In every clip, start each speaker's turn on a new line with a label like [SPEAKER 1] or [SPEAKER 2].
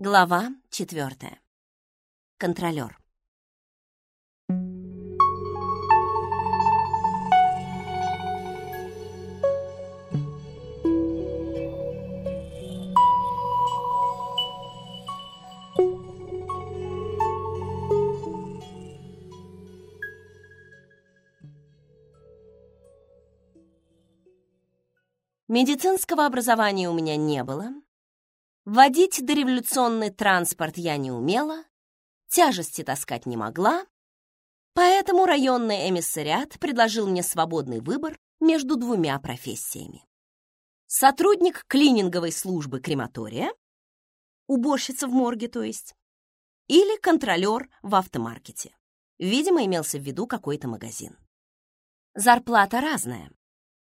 [SPEAKER 1] Глава четвертая. Контролер. Медицинского образования у меня не было. Водить дореволюционный транспорт я не умела, тяжести таскать не могла, поэтому районный эмиссариат предложил мне свободный выбор между двумя профессиями. Сотрудник клининговой службы крематория, уборщица в морге, то есть, или контролер в автомаркете. Видимо, имелся в виду какой-то магазин. Зарплата разная.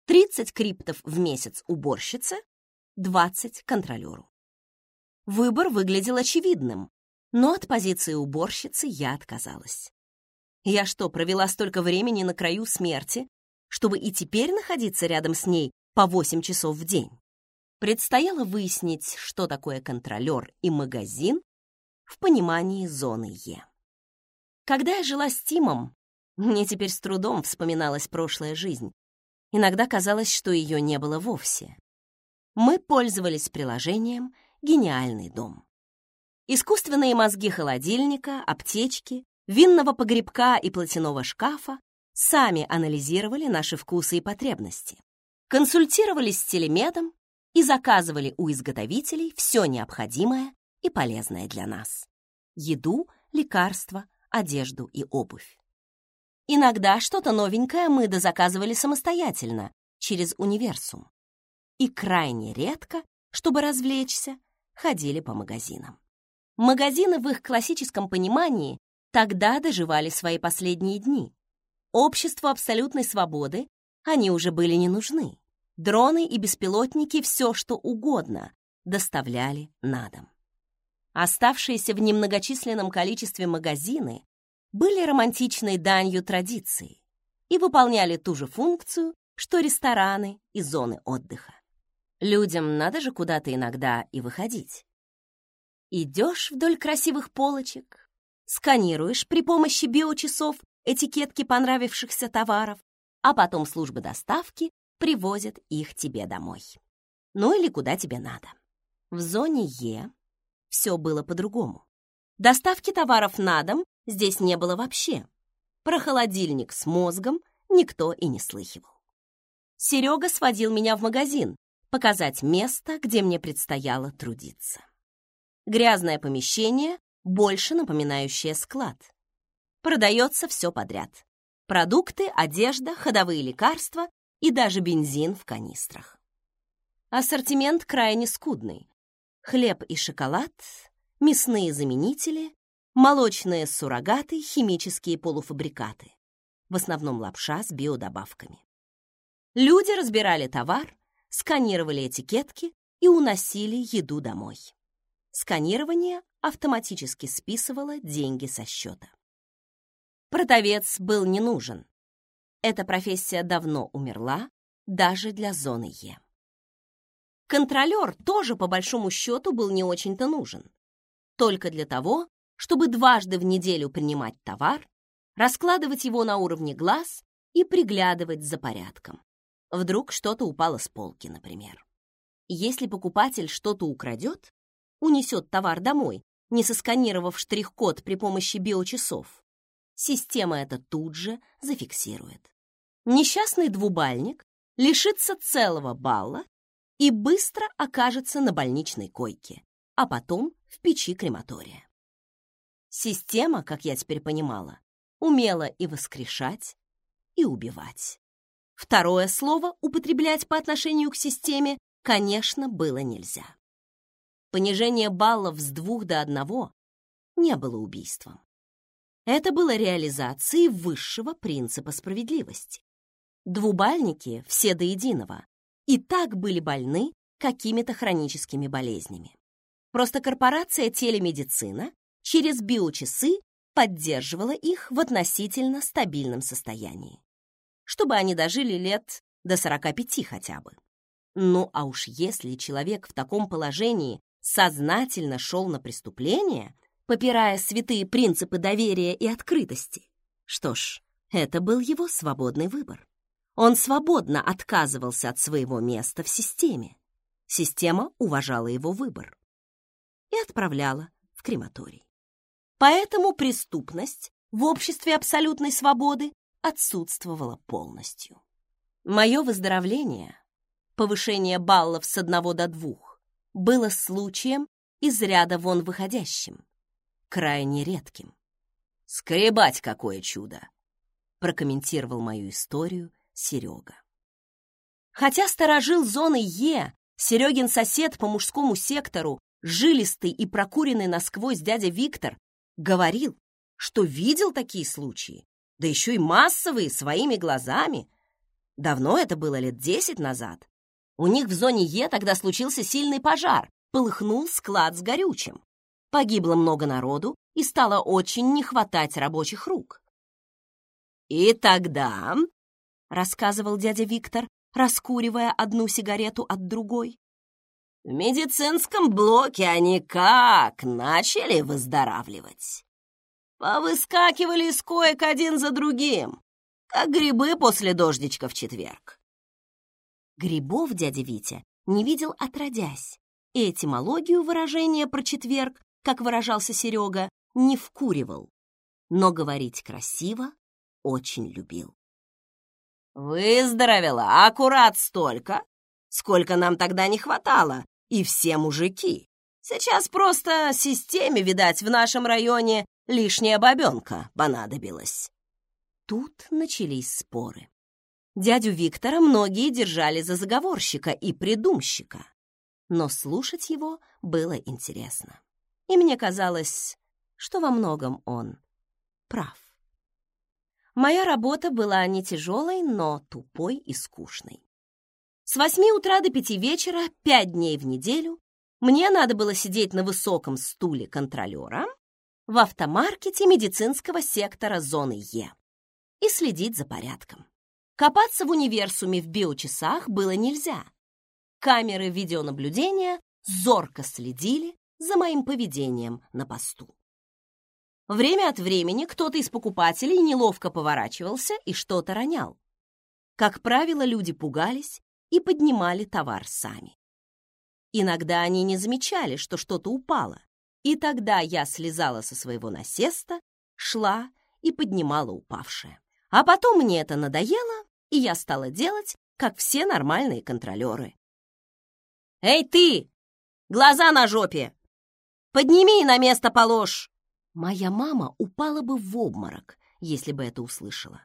[SPEAKER 1] 30 криптов в месяц уборщице, 20 контролеру. Выбор выглядел очевидным, но от позиции уборщицы я отказалась. Я что, провела столько времени на краю смерти, чтобы и теперь находиться рядом с ней по 8 часов в день? Предстояло выяснить, что такое контролер и магазин в понимании зоны Е. Когда я жила с Тимом, мне теперь с трудом вспоминалась прошлая жизнь, Иногда казалось, что ее не было вовсе. Мы пользовались приложением «Гениальный дом». Искусственные мозги холодильника, аптечки, винного погребка и платяного шкафа сами анализировали наши вкусы и потребности, консультировались с телемедом и заказывали у изготовителей все необходимое и полезное для нас. Еду, лекарства, одежду и обувь. Иногда что-то новенькое мы дозаказывали самостоятельно, через универсум. И крайне редко, чтобы развлечься, ходили по магазинам. Магазины в их классическом понимании тогда доживали свои последние дни. Обществу абсолютной свободы они уже были не нужны. Дроны и беспилотники все, что угодно, доставляли на дом. Оставшиеся в немногочисленном количестве магазины были романтичной данью традиции и выполняли ту же функцию, что рестораны и зоны отдыха. Людям надо же куда-то иногда и выходить. Идешь вдоль красивых полочек, сканируешь при помощи биочасов этикетки понравившихся товаров, а потом службы доставки привозят их тебе домой. Ну или куда тебе надо. В зоне Е все было по-другому. Доставки товаров на дом здесь не было вообще. Про холодильник с мозгом никто и не слыхивал. Серега сводил меня в магазин, показать место, где мне предстояло трудиться. Грязное помещение, больше напоминающее склад. Продается все подряд. Продукты, одежда, ходовые лекарства и даже бензин в канистрах. Ассортимент крайне скудный. Хлеб и шоколад, мясные заменители, молочные суррогаты, химические полуфабрикаты, в основном лапша с биодобавками. Люди разбирали товар, сканировали этикетки и уносили еду домой. Сканирование автоматически списывало деньги со счета. Продавец был не нужен. Эта профессия давно умерла, даже для зоны Е. Контролер тоже, по большому счету, был не очень-то нужен. Только для того, чтобы дважды в неделю принимать товар, раскладывать его на уровне глаз и приглядывать за порядком. Вдруг что-то упало с полки, например. Если покупатель что-то украдет, унесет товар домой, не сосканировав штрих-код при помощи биочасов, система это тут же зафиксирует. Несчастный двубальник лишится целого балла и быстро окажется на больничной койке, а потом в печи крематория. Система, как я теперь понимала, умела и воскрешать, и убивать. Второе слово употреблять по отношению к системе, конечно, было нельзя. Понижение баллов с двух до одного не было убийством. Это было реализацией высшего принципа справедливости. Двубальники, все до единого, и так были больны какими-то хроническими болезнями. Просто корпорация телемедицина через биочасы поддерживала их в относительно стабильном состоянии, чтобы они дожили лет до 45 хотя бы. Ну а уж если человек в таком положении сознательно шел на преступление, попирая святые принципы доверия и открытости, что ж, это был его свободный выбор. Он свободно отказывался от своего места в системе. Система уважала его выбор и отправляла в крематорий. Поэтому преступность в обществе абсолютной свободы отсутствовала полностью. Мое выздоровление, повышение баллов с одного до двух, было случаем из ряда вон выходящим, крайне редким. «Скребать какое чудо!» прокомментировал мою историю Серега. Хотя сторожил зоны Е, Серегин сосед по мужскому сектору, жилистый и прокуренный насквозь дядя Виктор, говорил, что видел такие случаи, да еще и массовые, своими глазами. Давно это было, лет десять назад. У них в зоне Е тогда случился сильный пожар, полыхнул склад с горючим. Погибло много народу и стало очень не хватать рабочих рук. «И тогда», — рассказывал дядя Виктор, раскуривая одну сигарету от другой, «в медицинском блоке они как начали выздоравливать. Повыскакивали из коек один за другим, как грибы после дождичка в четверг». Грибов дядя Витя не видел отродясь, и этимологию выражения про четверг, как выражался Серега, не вкуривал. Но говорить красиво очень любил. «Выздоровела аккурат столько, сколько нам тогда не хватало, и все мужики. Сейчас просто системе, видать, в нашем районе лишняя бабенка понадобилась». Тут начались споры. Дядю Виктора многие держали за заговорщика и придумщика, но слушать его было интересно. И мне казалось, что во многом он прав. Моя работа была не тяжелой, но тупой и скучной. С восьми утра до пяти вечера, пять дней в неделю, мне надо было сидеть на высоком стуле контролера в автомаркете медицинского сектора зоны Е и следить за порядком. Копаться в универсуме в биочасах было нельзя. Камеры видеонаблюдения зорко следили за моим поведением на посту. Время от времени кто-то из покупателей неловко поворачивался и что-то ронял. Как правило, люди пугались и поднимали товар сами. Иногда они не замечали, что что-то упало, и тогда я слезала со своего насеста, шла и поднимала упавшее. А потом мне это надоело, и я стала делать, как все нормальные контролеры. «Эй, ты! Глаза на жопе! Подними на место положь!» Моя мама упала бы в обморок, если бы это услышала.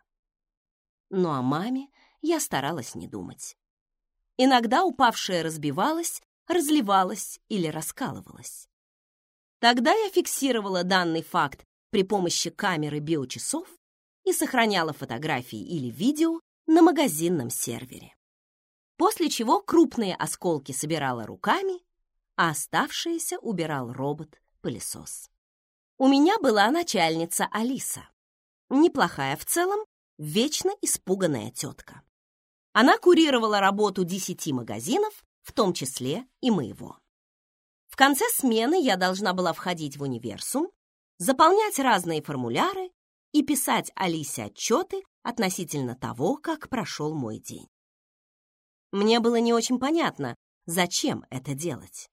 [SPEAKER 1] Но о маме я старалась не думать. Иногда упавшая разбивалась, разливалась или раскалывалась. Тогда я фиксировала данный факт при помощи камеры биочасов и сохраняла фотографии или видео на магазинном сервере. После чего крупные осколки собирала руками, а оставшиеся убирал робот-пылесос. У меня была начальница Алиса. Неплохая в целом, вечно испуганная тетка. Она курировала работу десяти магазинов, в том числе и моего. Конце смены я должна была входить в универсум, заполнять разные формуляры и писать Алисе отчеты относительно того, как прошел мой день. Мне было не очень понятно, зачем это делать.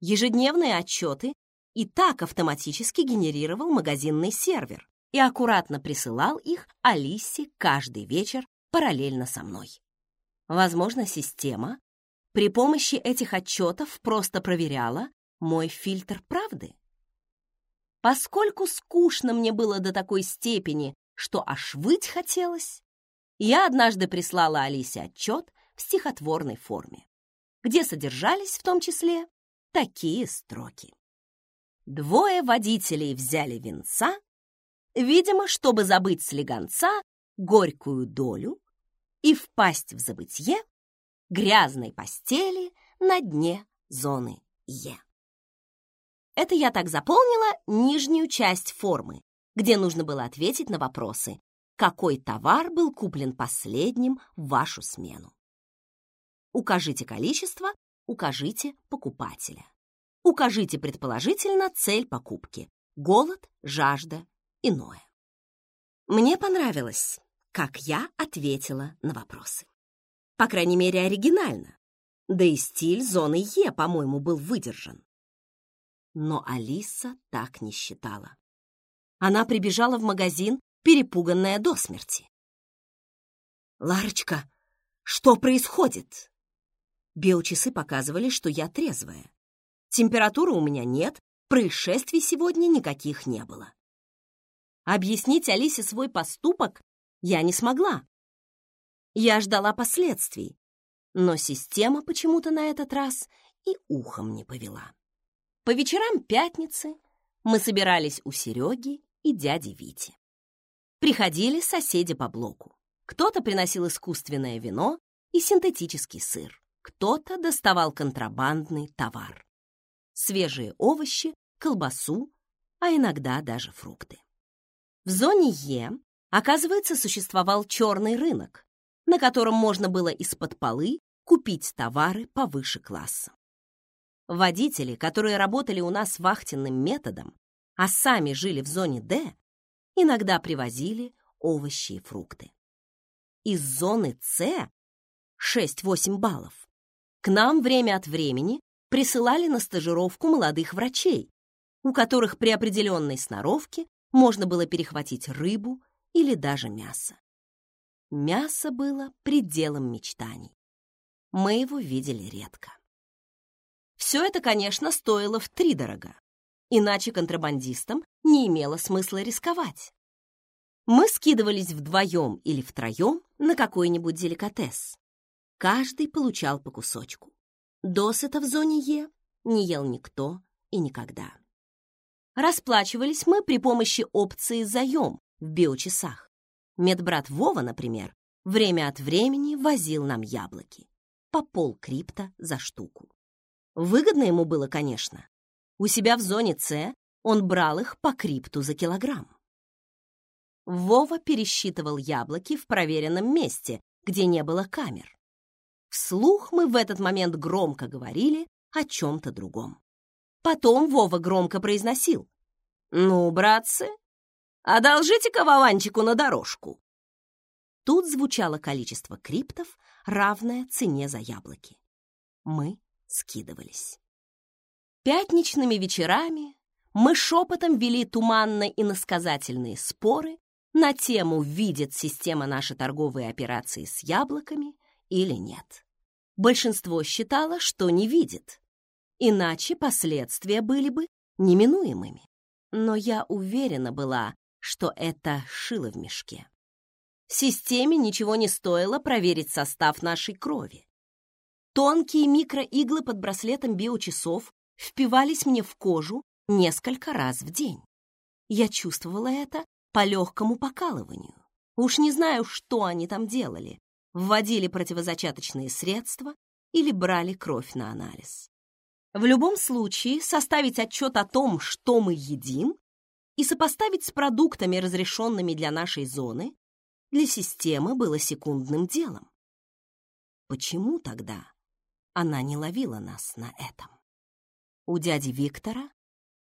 [SPEAKER 1] Ежедневные отчеты и так автоматически генерировал магазинный сервер и аккуратно присылал их Алисе каждый вечер параллельно со мной. Возможно, система при помощи этих отчетов просто проверяла мой фильтр правды. Поскольку скучно мне было до такой степени, что аж выть хотелось, я однажды прислала Алисе отчет в стихотворной форме, где содержались в том числе такие строки. Двое водителей взяли венца, видимо, чтобы забыть слегонца горькую долю и впасть в забытье грязной постели на дне зоны Е. Это я так заполнила нижнюю часть формы, где нужно было ответить на вопросы, какой товар был куплен последним в вашу смену. Укажите количество, укажите покупателя. Укажите предположительно цель покупки. Голод, жажда, иное. Мне понравилось, как я ответила на вопросы. По крайней мере, оригинально. Да и стиль зоны Е, по-моему, был выдержан. Но Алиса так не считала. Она прибежала в магазин, перепуганная до смерти. «Ларочка, что происходит?» Биочасы показывали, что я трезвая. Температуры у меня нет, происшествий сегодня никаких не было. Объяснить Алисе свой поступок я не смогла. Я ждала последствий, но система почему-то на этот раз и ухом не повела. По вечерам пятницы мы собирались у Сереги и дяди Вити. Приходили соседи по блоку. Кто-то приносил искусственное вино и синтетический сыр, кто-то доставал контрабандный товар. Свежие овощи, колбасу, а иногда даже фрукты. В зоне Е, оказывается, существовал черный рынок, на котором можно было из-под полы купить товары повыше класса. Водители, которые работали у нас вахтенным методом, а сами жили в зоне Д, иногда привозили овощи и фрукты. Из зоны С 6-8 баллов к нам время от времени присылали на стажировку молодых врачей, у которых при определенной сноровке можно было перехватить рыбу или даже мясо. Мясо было пределом мечтаний. Мы его видели редко. Все это, конечно, стоило втридорога, иначе контрабандистам не имело смысла рисковать. Мы скидывались вдвоем или втроем на какой-нибудь деликатес. Каждый получал по кусочку. Досыта в зоне Е не ел никто и никогда. Расплачивались мы при помощи опции «Заем» в биочасах. Медбрат Вова, например, время от времени возил нам яблоки. По пол крипта за штуку. Выгодно ему было, конечно. У себя в зоне С он брал их по крипту за килограмм. Вова пересчитывал яблоки в проверенном месте, где не было камер. Вслух мы в этот момент громко говорили о чем-то другом. Потом Вова громко произносил. «Ну, братцы, одолжите-ка Вованчику на дорожку». Тут звучало количество криптов, равное цене за яблоки. Мы скидывались. Пятничными вечерами мы шепотом вели туманно-иносказательные споры на тему, видит система наши торговые операции с яблоками или нет. Большинство считало, что не видит, иначе последствия были бы неминуемыми. Но я уверена была, что это шило в мешке. Системе ничего не стоило проверить состав нашей крови. Тонкие микроиглы под браслетом биочасов впивались мне в кожу несколько раз в день. Я чувствовала это по легкому покалыванию. Уж не знаю, что они там делали, вводили противозачаточные средства или брали кровь на анализ. В любом случае, составить отчет о том, что мы едим, и сопоставить с продуктами, разрешенными для нашей зоны, для системы было секундным делом. Почему тогда она не ловила нас на этом? У дяди Виктора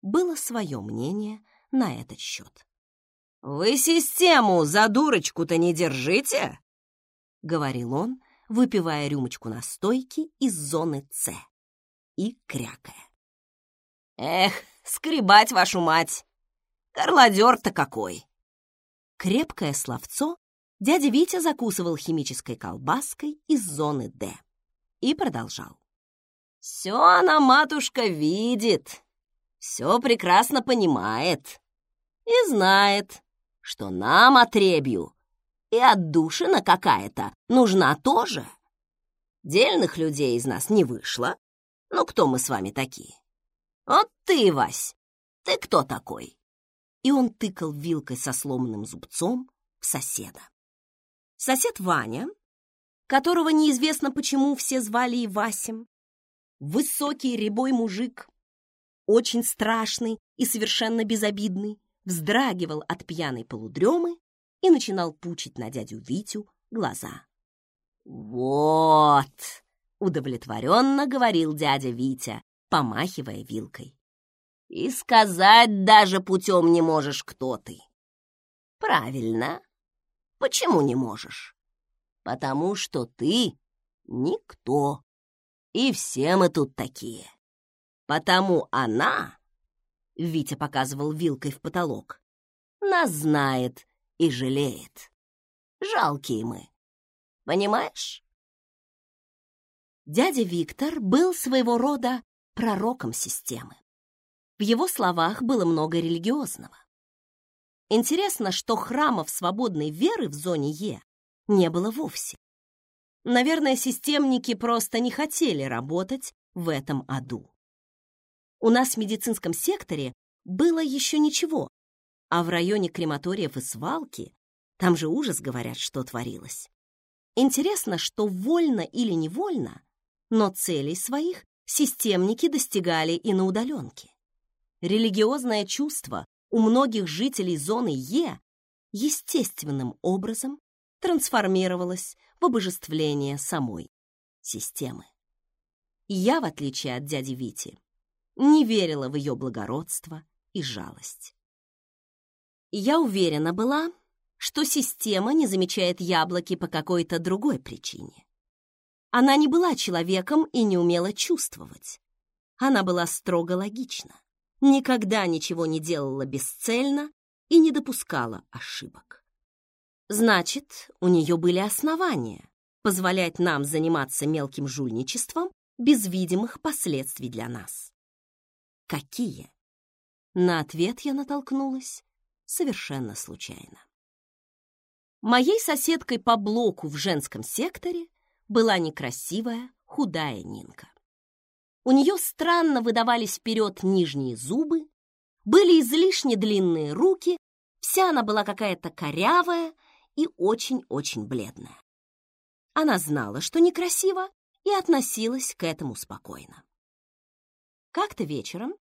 [SPEAKER 1] было свое мнение на этот счет. «Вы систему за дурочку-то не держите?» — говорил он, выпивая рюмочку настойки из зоны С и крякая. «Эх, скребать вашу мать! Горлодер-то какой!» Крепкое словцо дядя Витя закусывал химической колбаской из зоны Д и продолжал. «Все она, матушка, видит, все прекрасно понимает и знает, что нам отребью и отдушина какая-то нужна тоже. Дельных людей из нас не вышло. Ну, кто мы с вами такие? Вот ты, Вась, ты кто такой? И он тыкал вилкой со сломанным зубцом в соседа. Сосед Ваня, которого неизвестно почему все звали и Васем, высокий рябой мужик, очень страшный и совершенно безобидный, вздрагивал от пьяной полудремы и начинал пучить на дядю Витю глаза. «Вот!» — удовлетворенно говорил дядя Витя, помахивая вилкой. «И сказать даже путем не можешь, кто ты». «Правильно. Почему не можешь?» «Потому что ты никто. И все мы тут такие. Потому она...» Витя показывал вилкой в потолок. «Нас знает и жалеет. Жалкие мы. Понимаешь?» Дядя Виктор был своего рода пророком системы. В его словах было много религиозного. Интересно, что храмов свободной веры в зоне Е не было вовсе. Наверное, системники просто не хотели работать в этом аду. У нас в медицинском секторе было еще ничего, а в районе крематориев и свалки там же ужас, говорят, что творилось. Интересно, что вольно или невольно, но целей своих системники достигали и на удаленке. Религиозное чувство у многих жителей зоны Е естественным образом трансформировалось в обожествление самой системы. Я, в отличие от дяди Вити, не верила в ее благородство и жалость. Я уверена была, что система не замечает яблоки по какой-то другой причине. Она не была человеком и не умела чувствовать. Она была строго логична, никогда ничего не делала бесцельно и не допускала ошибок. Значит, у нее были основания позволять нам заниматься мелким жульничеством без видимых последствий для нас. Какие? На ответ я натолкнулась совершенно случайно. Моей соседкой по блоку в женском секторе была некрасивая, худая Нинка. У нее странно выдавались вперед нижние зубы, были излишне длинные руки, вся она была какая-то корявая и очень-очень бледная. Она знала, что некрасиво, и относилась к этому спокойно. Как-то вечером,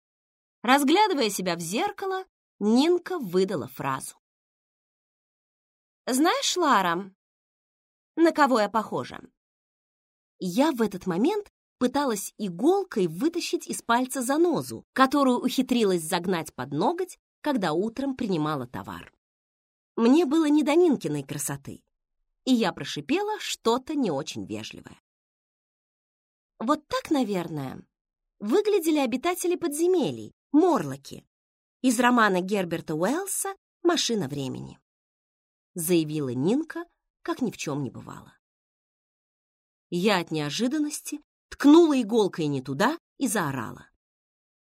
[SPEAKER 1] разглядывая себя в зеркало, Нинка выдала фразу. «Знаешь, Лара, на кого я похожа?» Я в этот момент пыталась иголкой вытащить из пальца занозу, которую ухитрилась загнать под ноготь, когда утром принимала товар. Мне было не до Нинкиной красоты, и я прошипела что-то не очень вежливое. Вот так, наверное, выглядели обитатели подземелий, морлоки, из романа Герберта Уэллса «Машина времени», заявила Нинка, как ни в чем не бывало. Я от неожиданности ткнула иголкой не туда и заорала.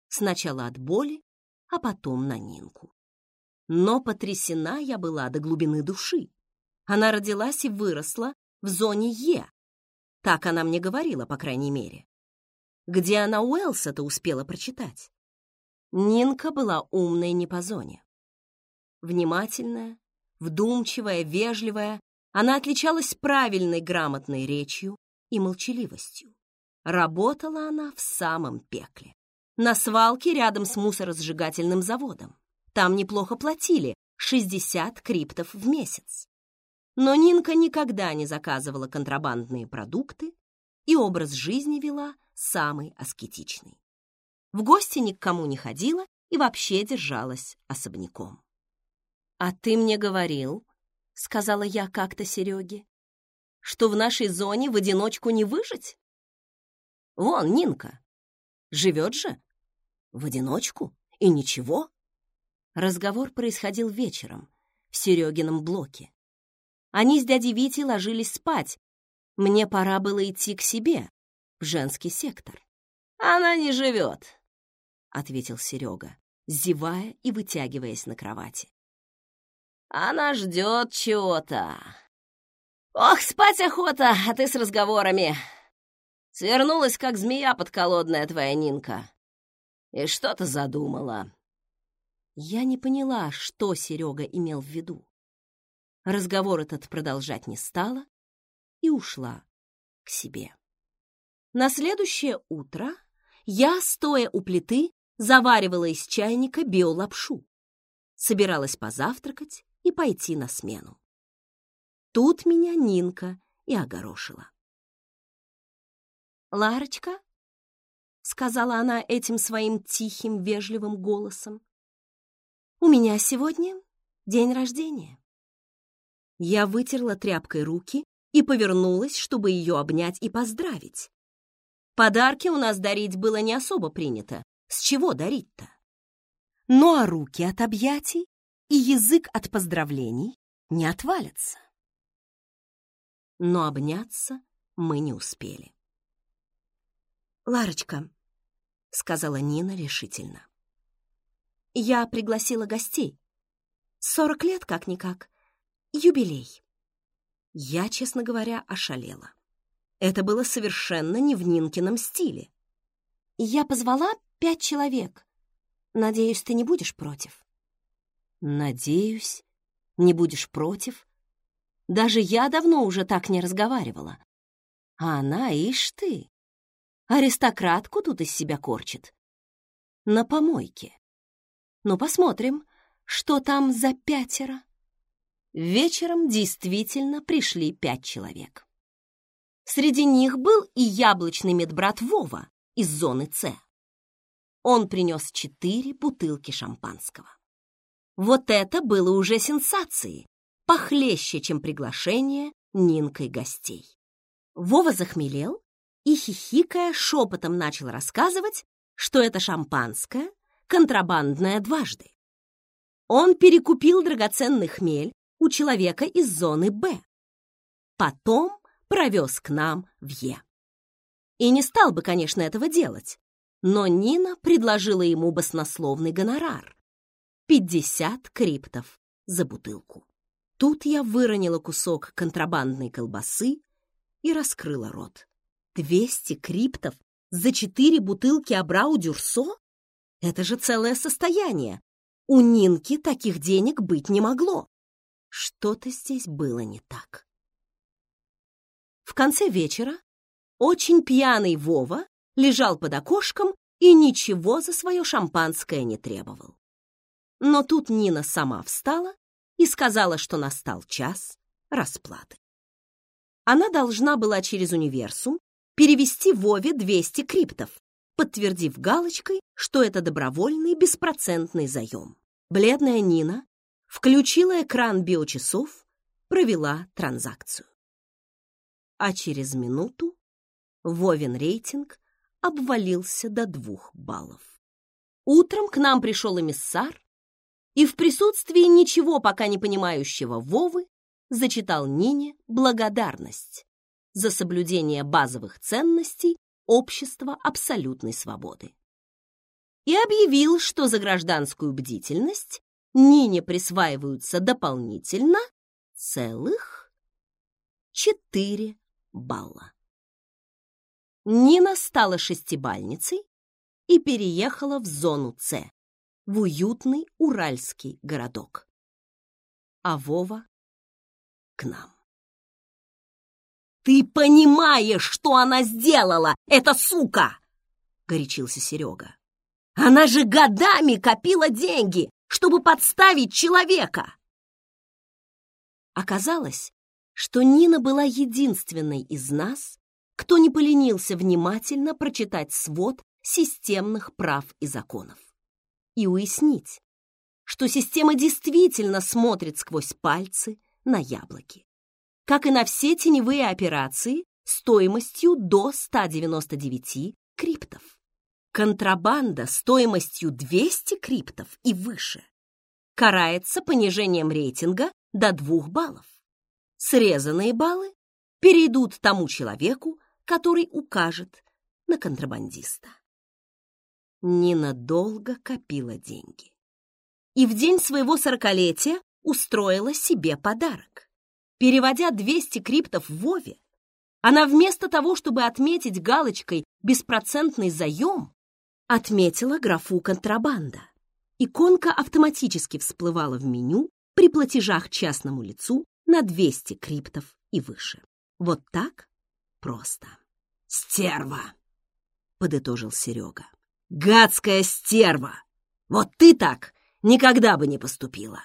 [SPEAKER 1] Сначала от боли, а потом на Нинку. Но потрясена я была до глубины души. Она родилась и выросла в зоне Е. Так она мне говорила, по крайней мере. Где она Уэлса-то успела прочитать? Нинка была умной не по зоне. Внимательная, вдумчивая, вежливая, она отличалась правильной грамотной речью, и молчаливостью. Работала она в самом пекле. На свалке рядом с мусоросжигательным заводом. Там неплохо платили, 60 криптов в месяц. Но Нинка никогда не заказывала контрабандные продукты и образ жизни вела самый аскетичный. В гости ни к кому не ходила и вообще держалась особняком. «А ты мне говорил», — сказала я как-то Сереге, что в нашей зоне в одиночку не выжить? Вон, Нинка, живет же в одиночку и ничего. Разговор происходил вечером в Серегином блоке. Они с дядей Витей ложились спать. Мне пора было идти к себе, в женский сектор. «Она не живет», — ответил Серега, зевая и вытягиваясь на кровати. «Она ждет чего-то. «Ох, спать охота, а ты с разговорами!» Свернулась, как змея подколодная твоя Нинка. И что-то задумала. Я не поняла, что Серега имел в виду. Разговор этот продолжать не стала и ушла к себе. На следующее утро я, стоя у плиты, заваривала из чайника биолапшу. Собиралась позавтракать и пойти на смену. Тут меня Нинка и огорошила. «Ларочка, сказала она этим своим тихим, вежливым голосом. «У меня сегодня день рождения». Я вытерла тряпкой руки и повернулась, чтобы ее обнять и поздравить. Подарки у нас дарить было не особо принято. С чего дарить-то? Ну а руки от объятий и язык от поздравлений не отвалятся. Но обняться мы не успели. «Ларочка», — сказала Нина решительно, — «я пригласила гостей. Сорок лет как-никак. Юбилей». Я, честно говоря, ошалела. Это было совершенно не в Нинкином стиле. Я позвала пять человек. Надеюсь, ты не будешь против? Надеюсь, не будешь против? Даже я давно уже так не разговаривала. А она, ишь ты, аристократку тут из себя корчит. На помойке. Ну, посмотрим, что там за пятеро. Вечером действительно пришли пять человек. Среди них был и яблочный медбрат Вова из зоны С. Он принес четыре бутылки шампанского. Вот это было уже сенсацией, похлеще, чем приглашение Нинкой гостей. Вова захмелел и, хихикая, шепотом начал рассказывать, что это шампанское контрабандное дважды. Он перекупил драгоценный хмель у человека из зоны Б. Потом провез к нам в Е. И не стал бы, конечно, этого делать, но Нина предложила ему баснословный гонорар — 50 криптов за бутылку. Тут я выронила кусок контрабандной колбасы и раскрыла рот. 200 криптов за четыре бутылки Абрау Дюрсо? Это же целое состояние. У Нинки таких денег быть не могло. Что-то здесь было не так. В конце вечера очень пьяный Вова лежал под окошком и ничего за свое шампанское не требовал. Но тут Нина сама встала и сказала, что настал час расплаты. Она должна была через универсум перевести Вове 200 криптов, подтвердив галочкой, что это добровольный беспроцентный заем. Бледная Нина включила экран биочасов, провела транзакцию. А через минуту Вовин рейтинг обвалился до двух баллов. Утром к нам пришел эмиссар и в присутствии ничего пока не понимающего Вовы зачитал Нине благодарность за соблюдение базовых ценностей общества абсолютной свободы. И объявил, что за гражданскую бдительность Нине присваиваются дополнительно целых четыре балла. Нина стала шестибальницей и переехала в зону С, в уютный уральский городок. А Вова — к нам. «Ты понимаешь, что она сделала, эта сука!» — горячился Серега. «Она же годами копила деньги, чтобы подставить человека. Оказалось, что Нина была единственной из нас, кто не поленился внимательно прочитать свод системных прав и законов и уяснить, что система действительно смотрит сквозь пальцы на яблоки, как и на все теневые операции стоимостью до 199 криптов. Контрабанда стоимостью 200 криптов и выше карается понижением рейтинга до 2 баллов. Срезанные баллы перейдут тому человеку, который укажет на контрабандиста. Нина долго копила деньги. И в день своего сорокалетия устроила себе подарок. Переводя 200 криптов в Вове, она вместо того, чтобы отметить галочкой «беспроцентный заем», Отметила графу «Контрабанда». Иконка автоматически всплывала в меню при платежах частному лицу на 200 криптов и выше. Вот так просто. «Стерва!» — подытожил Серега. «Гадская стерва! Вот ты так никогда бы не поступила!»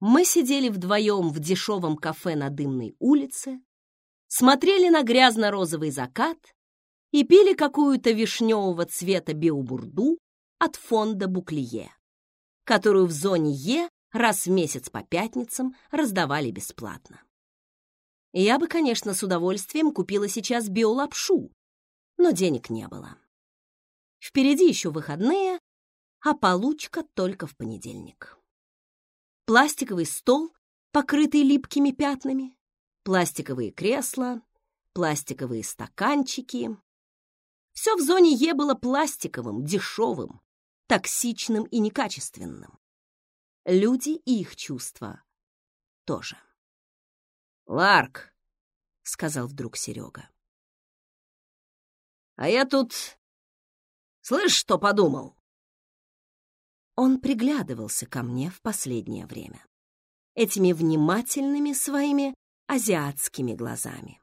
[SPEAKER 1] Мы сидели вдвоем в дешевом кафе на Дымной улице, смотрели на грязно-розовый закат и пили какую-то вишневого цвета биобурду от фонда Буклие, которую в зоне Е раз в месяц по пятницам раздавали бесплатно. Я бы, конечно, с удовольствием купила сейчас биолапшу, но денег не было. Впереди еще выходные, а получка только в понедельник. Пластиковый стол, покрытый липкими пятнами, пластиковые кресла, пластиковые стаканчики. Все в зоне Е было пластиковым, дешевым, токсичным и некачественным. Люди и их чувства тоже.
[SPEAKER 2] «Ларк», — сказал вдруг Серега. «А я тут... Слышь, что подумал?»
[SPEAKER 1] Он приглядывался ко мне в последнее время. Этими внимательными своими азиатскими глазами.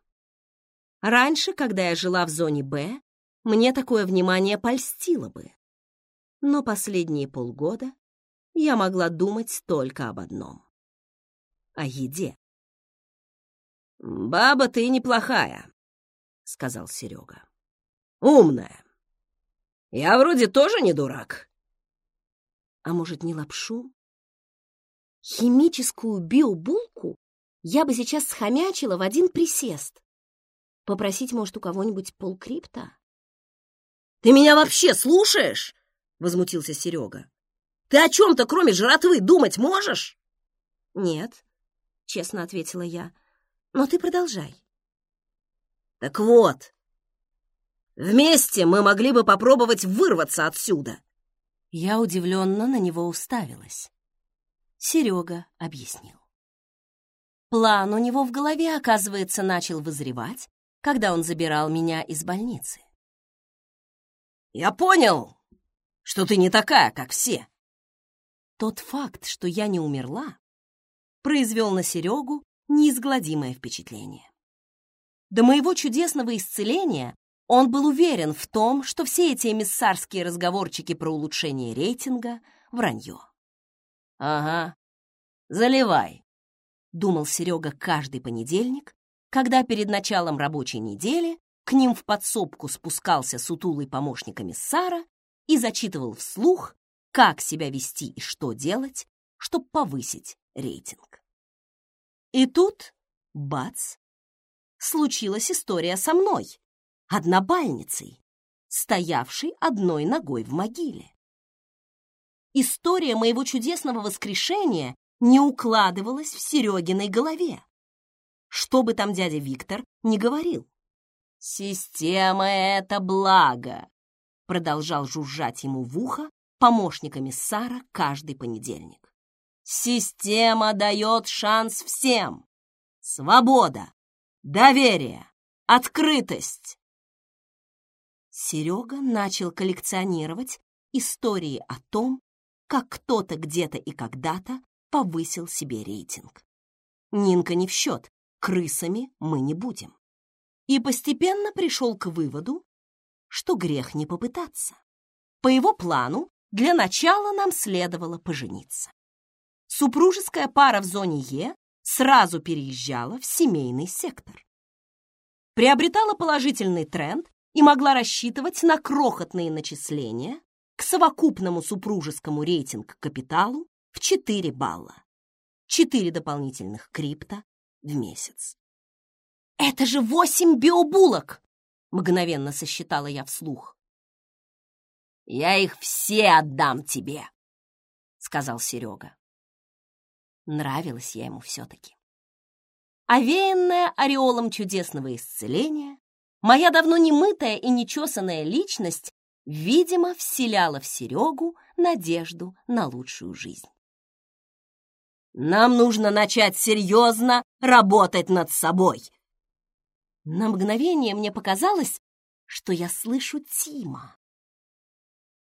[SPEAKER 1] Раньше, когда я жила в зоне «Б», мне такое внимание польстило бы. Но последние полгода я могла думать только об одном — о еде.
[SPEAKER 2] «Баба, ты неплохая», — сказал Серега. «Умная. Я вроде тоже не дурак».
[SPEAKER 1] А может, не лапшу? Химическую биобулку я бы сейчас схомячила в один присест. Попросить, может, у кого-нибудь полкрипта?
[SPEAKER 2] «Ты меня вообще слушаешь?» — возмутился Серега. «Ты о чем-то, кроме жратвы, думать можешь?»
[SPEAKER 1] «Нет», — честно ответила я. Но ты продолжай.
[SPEAKER 2] Так вот, вместе мы могли бы попробовать вырваться отсюда.
[SPEAKER 1] Я удивленно на него уставилась. Серега объяснил. План у него в голове, оказывается, начал вызревать, когда он забирал меня из больницы.
[SPEAKER 2] «Я понял, что ты не такая, как все».
[SPEAKER 1] Тот факт, что я не умерла, произвел на Серегу неизгладимое впечатление. До моего чудесного исцеления он был уверен в том, что все эти эмиссарские разговорчики про улучшение рейтинга — вранье.
[SPEAKER 2] «Ага, заливай», —
[SPEAKER 1] думал Серега каждый понедельник, когда перед началом рабочей недели к ним в подсобку спускался сутулый помощник эмиссара и зачитывал вслух, как себя вести и что делать, чтобы повысить рейтинг. И тут, бац, случилась история со мной, однобальницей, стоявшей одной ногой в могиле. История моего чудесного воскрешения не укладывалась в Серегиной голове. Что бы там дядя Виктор не говорил. «Система — это благо», — продолжал жужжать ему в ухо помощник эмиссара каждый понедельник. Система дает шанс всем. Свобода, доверие, открытость. Серега начал коллекционировать истории о том, как кто-то где-то и когда-то повысил себе рейтинг. Нинка не в счет, крысами мы не будем. И постепенно пришел к выводу, что грех не попытаться. По его плану, для начала нам следовало пожениться супружеская пара в зоне Е сразу переезжала в семейный сектор. Приобретала положительный тренд и могла рассчитывать на крохотные начисления к совокупному супружескому рейтинг-капиталу в 4 балла. 4 дополнительных крипта в месяц. «Это же 8 биобулок!» — мгновенно сосчитала я вслух.
[SPEAKER 2] «Я их все отдам тебе!» — сказал Серега.
[SPEAKER 1] Нравилась я ему все-таки. Овеянная ореолом чудесного исцеления, моя давно немытая и нечесанная личность, видимо, вселяла в Серегу надежду на лучшую жизнь.
[SPEAKER 2] «Нам нужно начать серьезно работать над собой!»
[SPEAKER 1] На мгновение мне показалось, что я слышу Тима.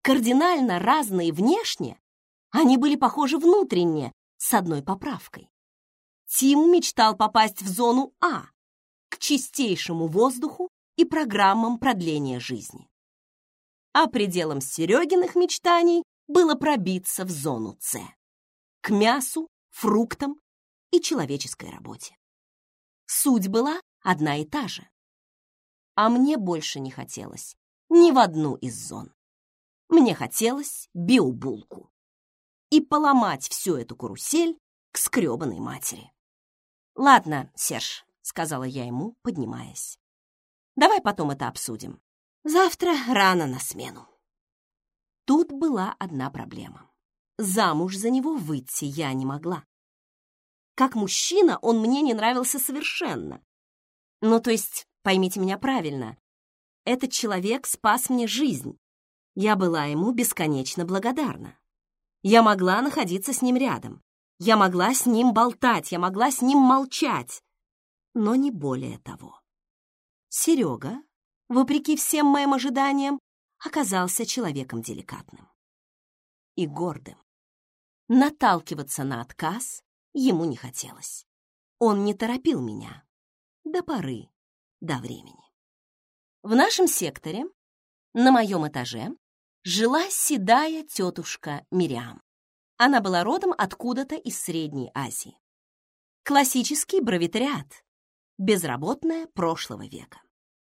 [SPEAKER 1] Кардинально разные внешне, они были похожи внутренне, с одной поправкой. Тим мечтал попасть в зону А, к чистейшему воздуху и программам продления жизни. А пределом Серегиных мечтаний было пробиться в зону С, к мясу, фруктам и человеческой работе. Суть была одна и та же. А мне больше не хотелось ни в одну из зон. Мне хотелось биобулку и поломать всю эту карусель к скребанной матери. «Ладно, Серж», — сказала я ему, поднимаясь. «Давай потом это обсудим. Завтра рано на смену». Тут была одна проблема. Замуж за него выйти я не могла. Как мужчина он мне не нравился совершенно. Ну, то есть, поймите меня правильно, этот человек спас мне жизнь. Я была ему бесконечно благодарна. Я могла находиться с ним рядом. Я могла с ним болтать, я могла с ним молчать. Но не более того. Серега, вопреки всем моим ожиданиям, оказался человеком деликатным и гордым. Наталкиваться на отказ ему не хотелось. Он не торопил меня до поры, до времени. В нашем секторе, на моем этаже, жила седая тетушка Мириам. Она была родом откуда-то из Средней Азии. Классический бравитариат, безработная прошлого века.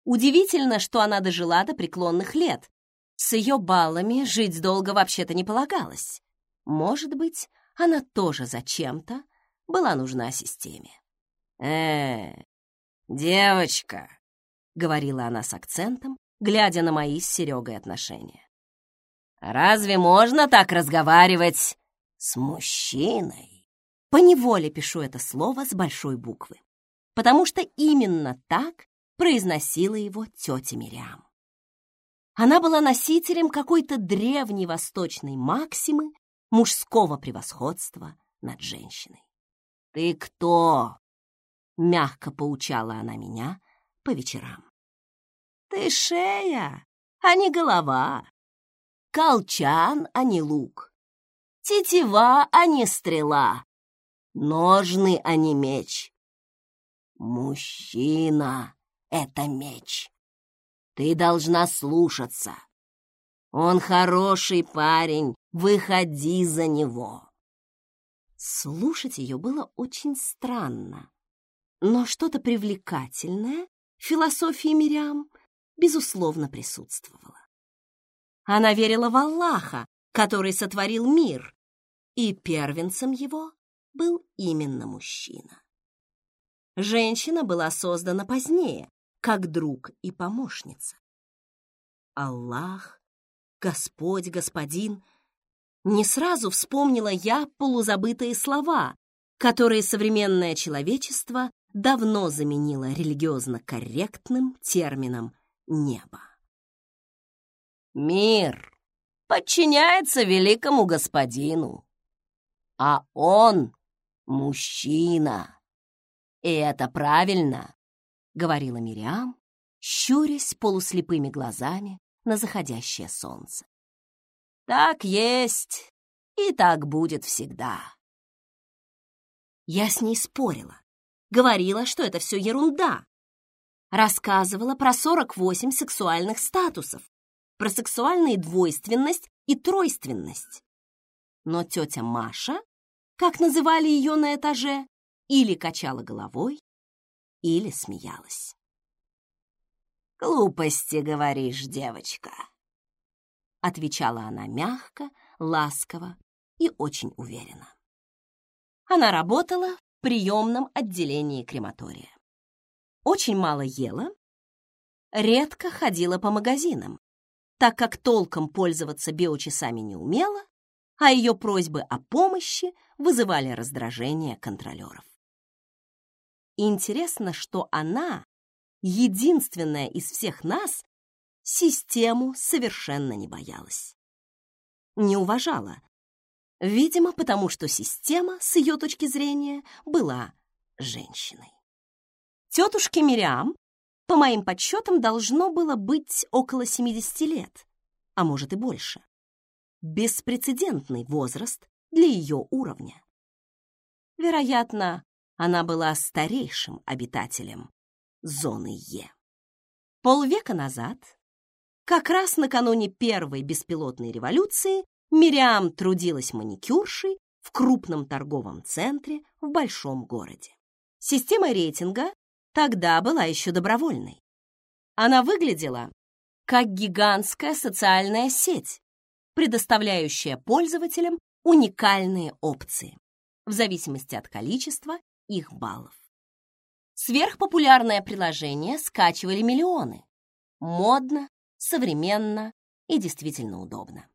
[SPEAKER 1] Удивительно, что она дожила до преклонных лет. С ее баллами жить долго вообще-то не полагалось. Может быть, она тоже зачем-то была нужна системе.
[SPEAKER 2] «Э, девочка», — говорила она с акцентом, глядя на мои с Серегой отношения. «Разве можно так разговаривать с мужчиной?»
[SPEAKER 1] Поневоле пишу это слово с большой буквы, потому что именно так произносила его тетя Мириам. Она была носителем какой-то древней восточной максимы мужского превосходства над женщиной.
[SPEAKER 2] «Ты кто?» — мягко поучала она меня по вечерам.
[SPEAKER 1] «Ты шея, а не голова. Колчан, а не лук. Тетива, а не стрела. Ножны, а не меч.
[SPEAKER 2] Мужчина — это меч. Ты должна слушаться. Он хороший парень, выходи за него.
[SPEAKER 1] Слушать ее было очень странно, но что-то привлекательное в философии Мириам безусловно присутствовало. Она верила в Аллаха, который сотворил мир, и первенцем его был именно мужчина. Женщина была создана позднее, как друг и помощница. Аллах Господь, Господин. Не сразу вспомнила я полузабытые слова, которые современное человечество давно заменило религиозно корректным термином «небо».
[SPEAKER 2] Мир подчиняется великому господину, а он мужчина. И это правильно, — говорила Мириам, щурясь полуслепыми глазами на заходящее солнце. Так есть, и так будет всегда.
[SPEAKER 1] Я с ней спорила, говорила, что это все ерунда. Рассказывала про 48 сексуальных статусов, про сексуальную двойственность и тройственность. Но тетя Маша, как называли ее на этаже, или качала головой, или смеялась.
[SPEAKER 2] «Глупости, говоришь, девочка», — отвечала она мягко, ласково и очень уверенно.
[SPEAKER 1] Она работала в приемном отделении крематория. Очень мало ела, редко ходила по магазинам, так как толком пользоваться биочасами не умела, а ее просьбы о помощи вызывали раздражение контролеров. Интересно, что она единственная из всех нас, систему совершенно не боялась. Не уважала. Видимо, потому что система, с ее точки зрения, была женщиной. Тетушке Мириам, по моим подсчетам, должно было быть около 70 лет, а может и больше. Беспрецедентный возраст для ее уровня. Вероятно, она была старейшим обитателем зоны Е. Полвека назад, как раз накануне первой беспилотной революции, Мириам трудилась маникюршей в крупном торговом центре в большом городе. Система рейтинга тогда была еще добровольной. Она выглядела как гигантская социальная сеть, предоставляющая пользователям уникальные опции в зависимости от количества их баллов. Сверхпопулярное приложение скачивали миллионы. Модно, современно и действительно удобно.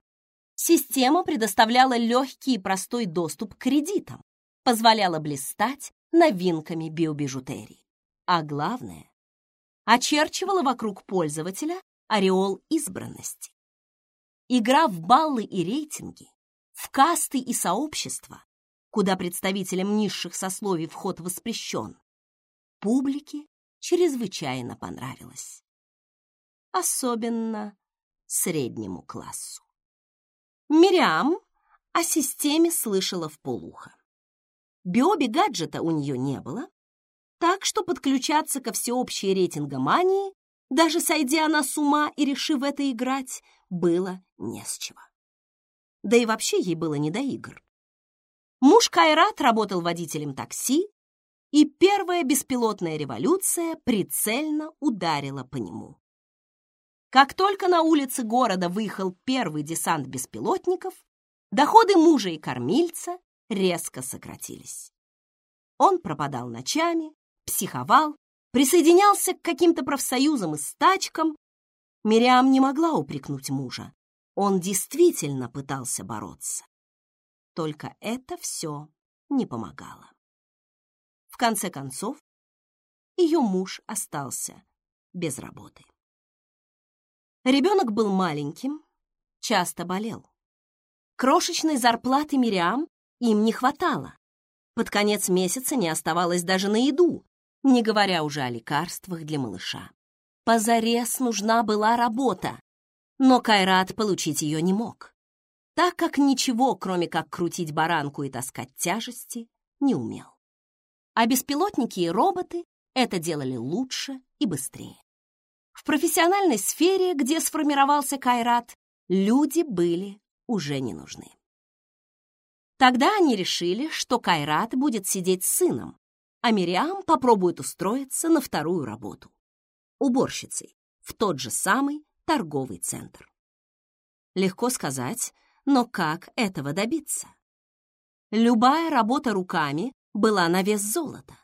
[SPEAKER 1] Система предоставляла легкий и простой доступ к кредитам, позволяла блистать новинками биобижутерии. А главное, очерчивала вокруг пользователя ореол избранности. Игра в баллы и рейтинги, в касты и сообщества, куда представителям низших сословий вход воспрещен, публике чрезвычайно понравилось. Особенно среднему классу. Мириам о системе слышала в полухо. Биоби гаджета у нее не было, так что подключаться ко всеобщей рейтингомании, даже сойдя она с ума и решив это играть, было не с чего. Да и вообще ей было не до игр. Муж Кайрат работал водителем такси, и первая беспилотная революция прицельно ударила по нему. Как только на улицы города выехал первый десант беспилотников, доходы мужа и кормильца резко сократились. Он пропадал ночами, психовал, присоединялся к каким-то профсоюзам и стачкам. Мириам не могла упрекнуть мужа. Он действительно пытался бороться. Только это все не помогало. В конце концов, ее муж остался без работы. Ребенок был маленьким, часто болел. Крошечной зарплаты Мириам им не хватало. Под конец месяца не оставалось даже на еду, не говоря уже о лекарствах для малыша. Позарез нужна была работа, но Кайрат получить ее не мог, так как ничего, кроме как крутить баранку и таскать тяжести, не умел. А беспилотники и роботы это делали лучше и быстрее. В профессиональной сфере, где сформировался Кайрат, люди были уже не нужны. Тогда они решили, что Кайрат будет сидеть с сыном, а Мириам попробует устроиться на вторую работу — уборщицей в тот же самый торговый центр. Легко сказать, но как этого добиться? Любая работа руками была на вес золота.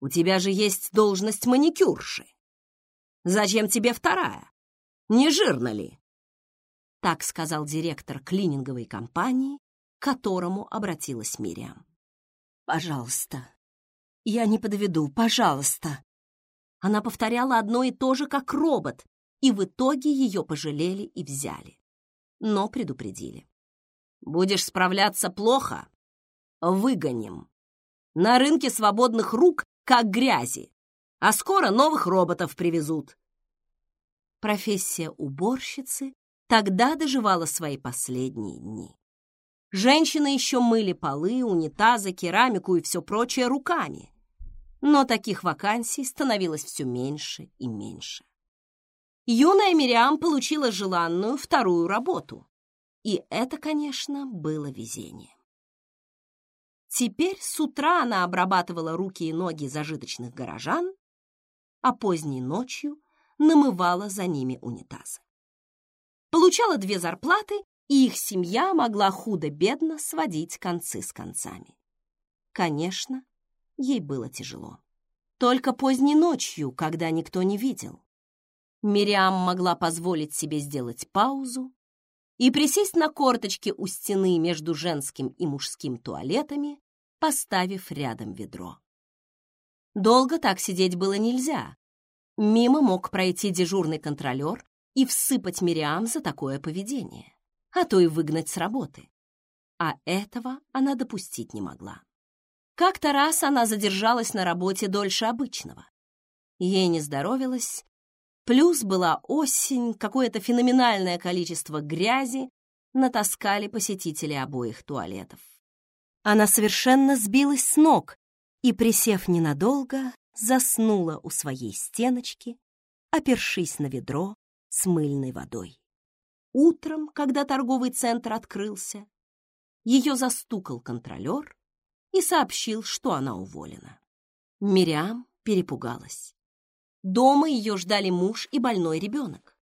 [SPEAKER 1] У тебя же есть должность маникюрши. Зачем тебе вторая? Не жирно ли? Так сказал директор клининговой компании, к которому обратилась Мириам. «Пожалуйста, я не подведу, пожалуйста». Она повторяла одно и то же, как робот, и в итоге ее пожалели и взяли. Но предупредили. «Будешь справляться плохо? Выгоним. На рынке свободных рук как грязи, а скоро новых роботов привезут». Профессия уборщицы тогда доживала свои последние дни. Женщины еще мыли полы, унитазы, керамику и все прочее руками. Но таких вакансий становилось все меньше и меньше. Юная Мириам получила желанную вторую работу. И это, конечно, было везение. Теперь с утра она обрабатывала руки и ноги зажиточных горожан, а поздней ночью намывала за ними унитазы. Получала две зарплаты и их семья могла худо-бедно сводить концы с концами. Конечно, ей было тяжело. Только поздней ночью, когда никто не видел. Мириам могла позволить себе сделать паузу и присесть на корточки у стены между женским и мужским туалетами, поставив рядом ведро. Долго так сидеть было нельзя. Мимо мог пройти дежурный контролер и всыпать Мириам за такое поведение а то и выгнать с работы. А этого она допустить не могла. Как-то раз она задержалась на работе дольше обычного. Ей не здоровилось, плюс была осень, какое-то феноменальное количество грязи натаскали посетители обоих туалетов. Она совершенно сбилась с ног и, присев ненадолго, заснула у своей стеночки, опершись на ведро с мыльной водой. Утром, когда торговый центр открылся, ее застукал контролер и сообщил, что она уволена. Мириам перепугалась. Дома ее ждали муж и больной ребенок.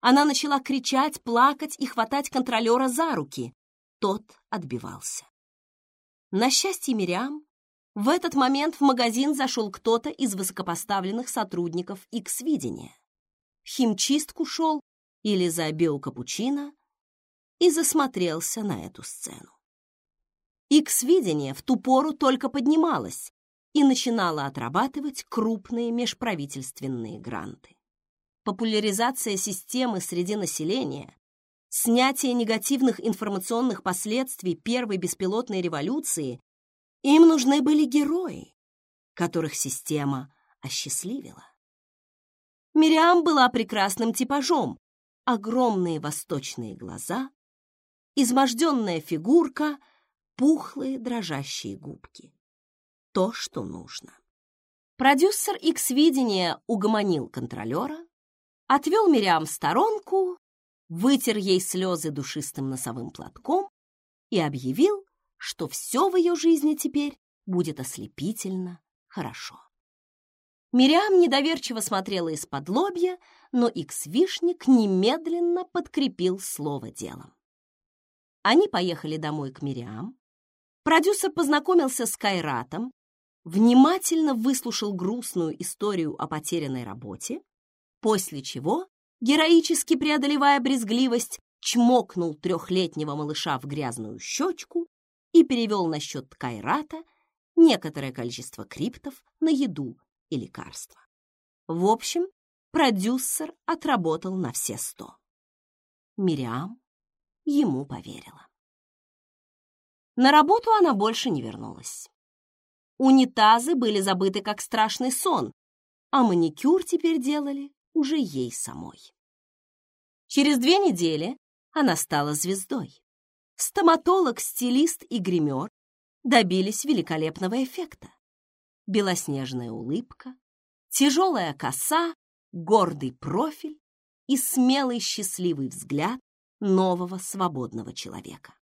[SPEAKER 1] Она начала кричать, плакать и хватать контролера за руки. Тот отбивался. На счастье Мириам, в этот момент в магазин зашел кто-то из высокопоставленных сотрудников X-видения. Химчистку шел или за биокапучино и засмотрелся на эту сцену. X-видение в ту пору только поднималось и начинало отрабатывать крупные межправительственные гранты. Популяризация системы среди населения, снятие негативных информационных последствий первой беспилотной революции им нужны были герои, которых система осчастливила. Мириам была прекрасным типажом, огромные восточные глаза, изможденная фигурка, пухлые дрожащие губки. То, что нужно. Продюсер X-видения угомонил контролера, отвел Мириам в сторонку, вытер ей слезы душистым носовым платком и объявил, что все в ее жизни теперь будет ослепительно хорошо. Мириам недоверчиво смотрела из-под лобья, но Икс-вишник немедленно подкрепил слово делом. Они поехали домой к Мириам. Продюсер познакомился с Кайратом, внимательно выслушал грустную историю о потерянной работе, после чего, героически преодолевая брезгливость, чмокнул трехлетнего малыша в грязную щечку и перевел на счет Кайрата некоторое количество криптов на еду и лекарства. В общем, продюсер отработал на все сто. Мириам ему поверила. На работу она больше не вернулась. Унитазы были забыты как страшный сон, а маникюр теперь делали уже ей самой. Через две недели она стала звездой. Стоматолог, стилист и гример добились великолепного эффекта белоснежная улыбка, тяжелая коса, гордый профиль и смелый счастливый взгляд нового свободного человека.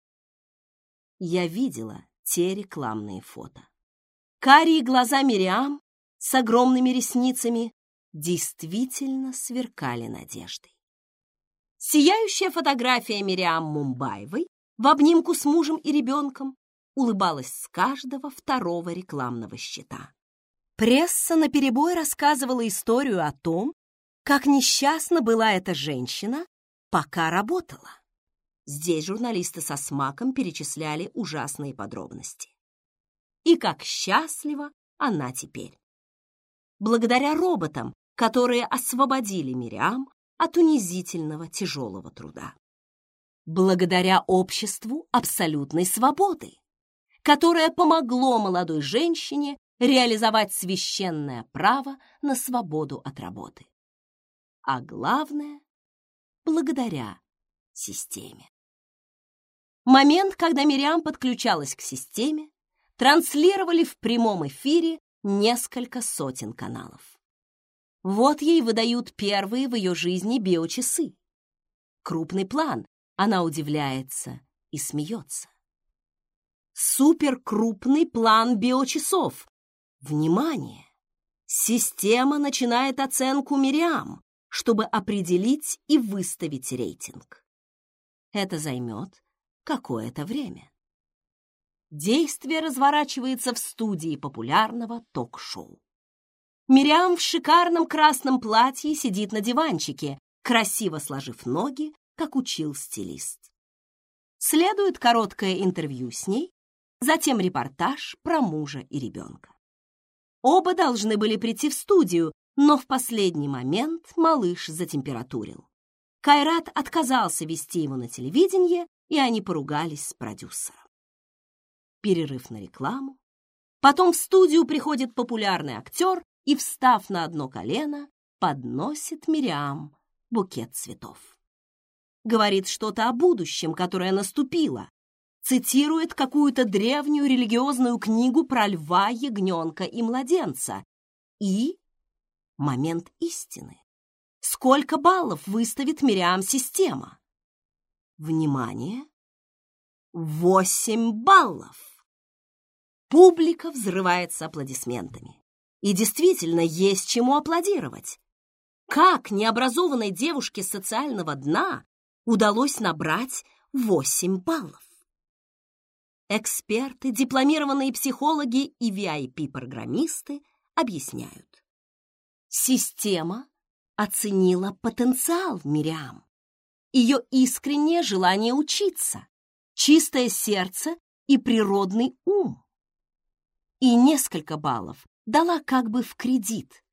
[SPEAKER 1] Я видела те рекламные фото. Карие глаза Мириам с огромными ресницами действительно сверкали надеждой. Сияющая фотография Мириам Мумбаевой в обнимку с мужем и ребенком улыбалась с каждого второго рекламного щита. Пресса наперебой рассказывала историю о том, как несчастна была эта женщина, пока работала. Здесь журналисты со смаком перечисляли ужасные подробности. И как счастлива она теперь. Благодаря роботам, которые освободили Мириам от унизительного тяжелого труда. Благодаря обществу абсолютной свободы которое помогло молодой женщине реализовать священное право на свободу от работы. А главное, благодаря системе. Момент, когда Мириам подключалась к системе, транслировали в прямом эфире несколько сотен каналов. Вот ей выдают первые в ее жизни биочасы. Крупный план, она удивляется и смеется суперкрупный план биочасов. Внимание! Система начинает оценку Мириам, чтобы определить и выставить рейтинг. Это займет какое-то время. Действие разворачивается в студии популярного ток-шоу. Мириам в шикарном красном платье сидит на диванчике, красиво сложив ноги, как учил стилист. Следует короткое интервью с ней, затем репортаж про мужа и ребенка. Оба должны были прийти в студию, но в последний момент малыш затемпературил. Кайрат отказался вести его на телевидение, и они поругались с продюсером. Перерыв на рекламу. Потом в студию приходит популярный актер и, встав на одно колено, подносит Мириам букет цветов. Говорит что-то о будущем, которое наступило, цитирует какую-то древнюю религиозную книгу про льва, ягненка и младенца. И момент истины. Сколько баллов выставит Мириам система? Внимание! Восемь баллов! Публика взрывается аплодисментами. И действительно есть чему аплодировать. Как необразованной девушке социального дна удалось набрать 8 баллов? Эксперты, дипломированные психологи и VIP-программисты объясняют. Система оценила потенциал Мириам, ее искреннее желание учиться, чистое сердце и природный ум. И несколько баллов дала как бы в кредит,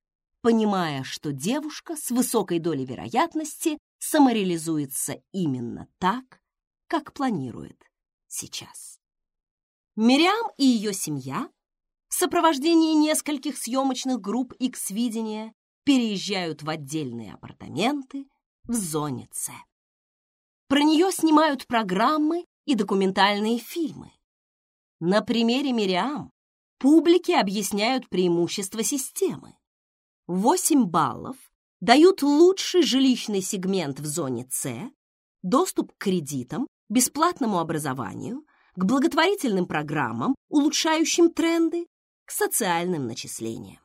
[SPEAKER 1] понимая, что девушка с высокой долей вероятности самореализуется именно так, как планирует сейчас. Мириам и ее семья в сопровождении нескольких съемочных групп X-видения переезжают в отдельные апартаменты в зоне С. Про нее снимают программы и документальные фильмы. На примере Мириам публике объясняют преимущества системы. 8 баллов дают лучший жилищный сегмент в зоне С, доступ к кредитам, бесплатному образованию, к благотворительным программам, улучшающим тренды, к социальным начислениям.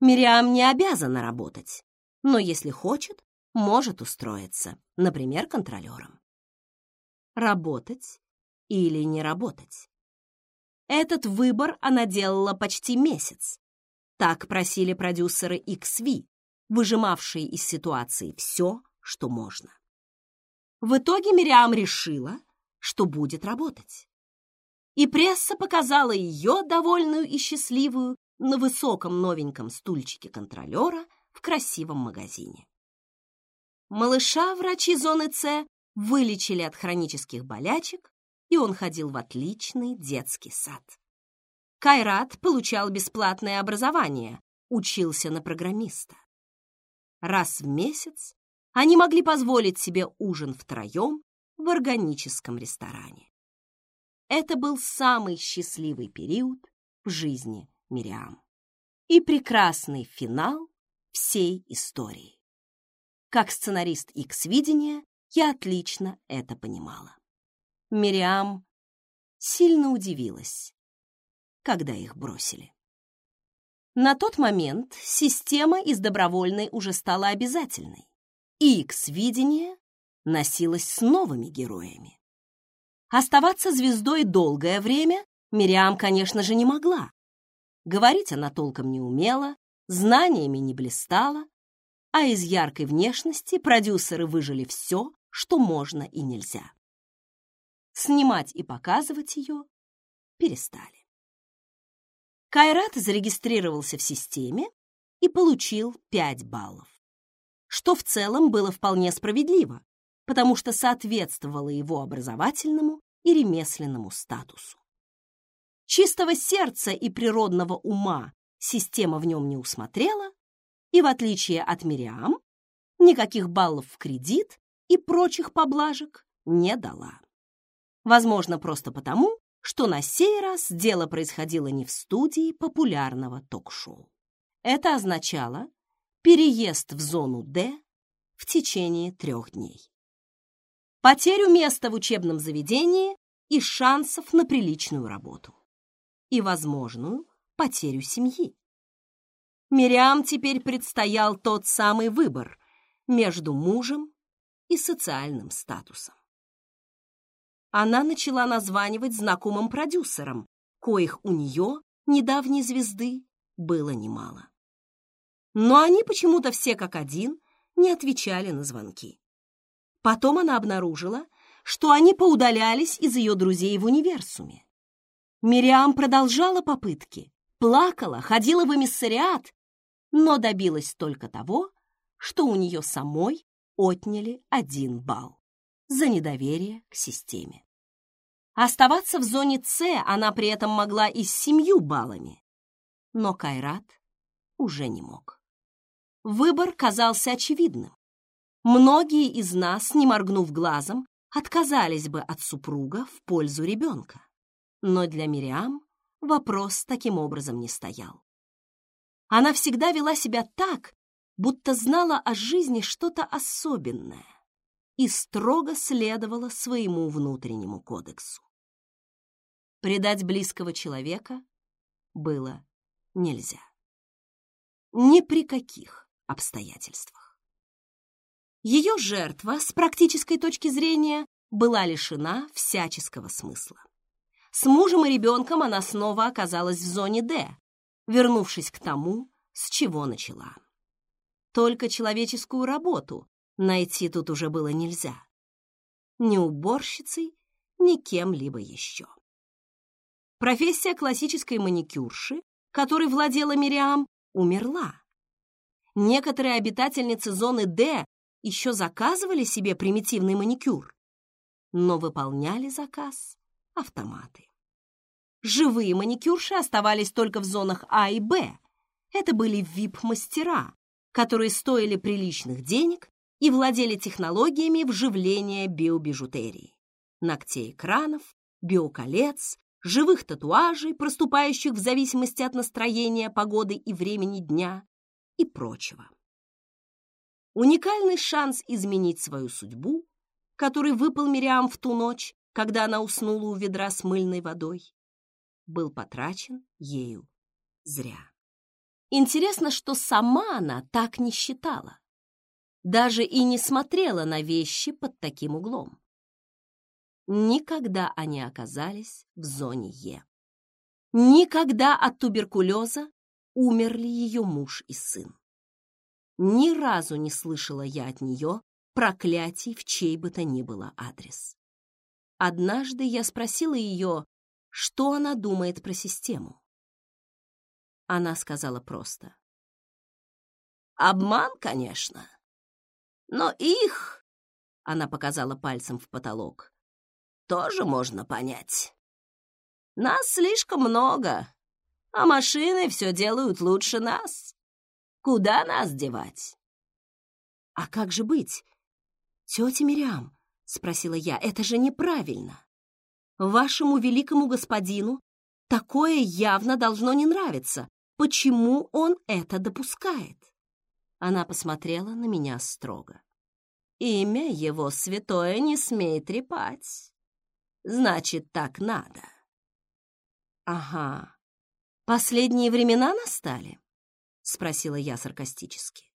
[SPEAKER 1] Мириам не обязана работать, но если хочет, может устроиться, например, контролером. Работать или не работать? Этот выбор она делала почти месяц. Так просили продюсеры XV, выжимавшие из ситуации все, что можно. В итоге Мириам решила, что будет работать. И пресса показала ее, довольную и счастливую, на высоком новеньком стульчике контролера в красивом магазине. Малыша врачи зоны С вылечили от хронических болячек, и он ходил в отличный детский сад. Кайрат получал бесплатное образование, учился на программиста. Раз в месяц они могли позволить себе ужин втроем в органическом ресторане. Это был самый счастливый период в жизни Мириам и прекрасный финал всей истории. Как сценарист X-видения я отлично это понимала. Мириам сильно удивилась, когда их бросили. На тот момент система из добровольной уже стала обязательной, и X-видение носилось с новыми героями. Оставаться звездой долгое время Мириам, конечно же, не могла. Говорить она толком не умела, знаниями не блистала, а из яркой внешности продюсеры выжили все, что можно и нельзя. Снимать и показывать ее перестали. Кайрат зарегистрировался в системе и получил 5 баллов, что в целом было вполне справедливо, потому что соответствовало его образовательному и ремесленному статусу. Чистого сердца и природного ума система в нем не усмотрела, и, в отличие от Мириам, никаких баллов в кредит и прочих поблажек не дала. Возможно, просто потому, что на сей раз дело происходило не в студии популярного ток-шоу. Это означало переезд в зону «Д» в течение трех дней. Потерю места в учебном заведении и шансов на приличную работу. И возможную потерю семьи. Мириам теперь предстоял тот самый выбор между мужем и социальным статусом. Она начала названивать знакомым продюсерам, коих у нее, недавней звезды, было немало. Но они почему-то все как один не отвечали на звонки. Потом она обнаружила, что они поудалялись из ее друзей в универсуме. Мириам продолжала попытки, плакала, ходила в эмиссариат, но добилась только того, что у нее самой отняли один балл за недоверие к системе. Оставаться в зоне С она при этом могла и с семью баллами, но Кайрат уже не мог. Выбор казался очевидным. Многие из нас, не моргнув глазом, отказались бы от супруга в пользу ребенка. Но для Мириам вопрос таким образом не стоял. Она всегда вела себя так, будто знала о жизни что-то особенное и строго следовала своему внутреннему кодексу. Предать близкого человека было нельзя. Ни при каких обстоятельствах. Ее жертва, с практической точки зрения, была лишена всяческого смысла. С мужем и ребенком она снова оказалась в зоне «Д», вернувшись к тому, с чего начала. Только человеческую работу найти тут уже было нельзя. Ни уборщицей, ни кем-либо еще. Профессия классической маникюрши, которой владела Мириам, умерла. Некоторые обитательницы зоны «Д» еще заказывали себе примитивный маникюр, но выполняли заказ автоматы. Живые маникюрши оставались только в зонах А и Б. Это были вип-мастера, которые стоили приличных денег и владели технологиями вживления биобижутерии, ногтей-экранов, биоколец, живых татуажей, проступающих в зависимости от настроения, погоды и времени дня и прочего. Уникальный шанс изменить свою судьбу, который выпал Мириам в ту ночь, когда она уснула у ведра с мыльной водой, был потрачен ею зря. Интересно, что сама она так не считала. Даже и не смотрела на вещи под таким углом. Никогда они оказались в зоне Е. Никогда от туберкулеза умерли ее муж и сын. Ни разу не слышала я от нее проклятий в чей бы то ни было адрес. Однажды я спросила ее, что она думает про систему. Она сказала просто. «Обман, конечно. Но их...» — она показала пальцем в потолок. «Тоже можно понять. Нас слишком много, а машины все делают лучше нас. Куда нас девать?» «А как же быть? Тетя Мириам?» — спросила я. «Это же неправильно. Вашему великому господину такое явно должно не нравиться. Почему он это допускает? Она посмотрела на меня строго. Имя его святое не смей трепать. Значит, так надо. Ага. Последние времена настали? Спросила я саркастически.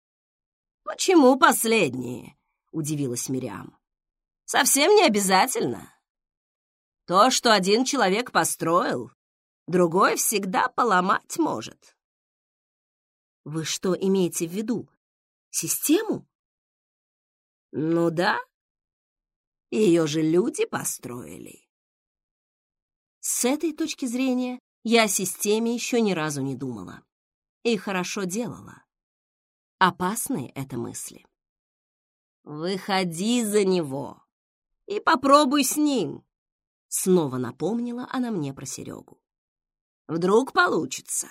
[SPEAKER 1] Почему последние? Удивилась Мириам. Совсем не обязательно. То, что один человек построил, другой всегда поломать может. Вы что имеете в виду? Систему? Ну да. Ее же люди построили. С этой точки зрения я о системе еще ни разу не думала. И хорошо делала. Опасные это мысли. «Выходи за него и попробуй с ним», — снова напомнила она мне про Серегу. Вдруг получится?»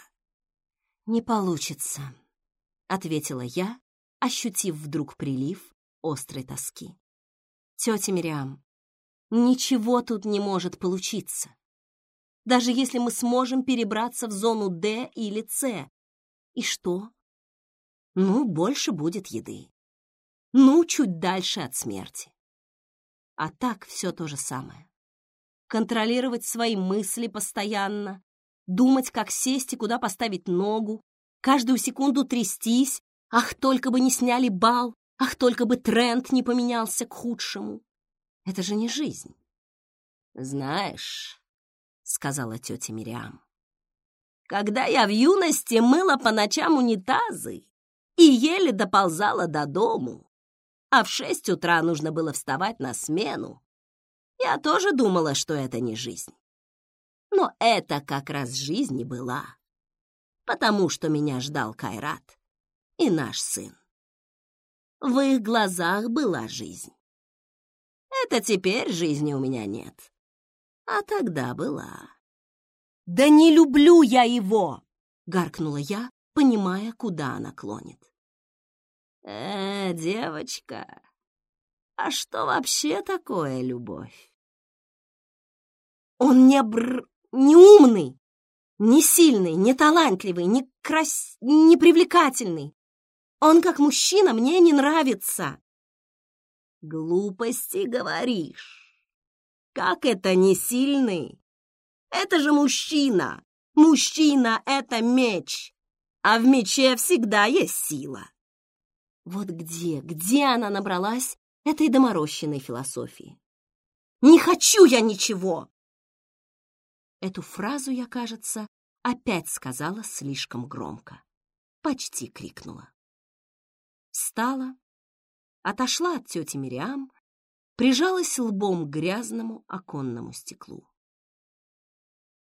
[SPEAKER 1] «Не получится», — ответила я, ощутив вдруг прилив острой тоски. «Тетя Мириам, ничего тут не может получиться. Даже если мы сможем перебраться в зону Д или С. И что? Ну, больше будет еды. Ну, чуть дальше от смерти. А так все то же самое. Контролировать свои мысли постоянно, думать, как сесть и куда поставить ногу, каждую секунду трястись, ах, только бы не сняли бал, ах, только бы тренд не поменялся к худшему. Это же не жизнь. «Знаешь», — сказала тетя Мириам, «когда я в юности мыла по ночам унитазы и еле доползала до дому, а в шесть утра нужно было вставать на смену, я тоже думала, что это не жизнь. Но это как раз жизнь и была, потому что меня ждал Кайрат и наш сын. В их глазах была жизнь. Это теперь жизни у меня нет, а тогда была. «Да не люблю я его!» — гаркнула я, понимая, куда она клонит. «Э, девочка, а что вообще такое любовь?» «Он не бр не умный, не сильный, не талантливый, не крас... не привлекательный. Он как мужчина мне не нравится. Глупости говоришь. Как это не сильный? Это же мужчина. Мужчина — это меч.
[SPEAKER 2] а в мече всегда есть сила.
[SPEAKER 1] Вот где, где она набралась этой доморощенной философии? «Не хочу я ничего!» Эту фразу я, кажется, опять сказала слишком громко. Почти крикнула. Встала, отошла от тети Мириам, прижалась лбом к грязному оконному стеклу.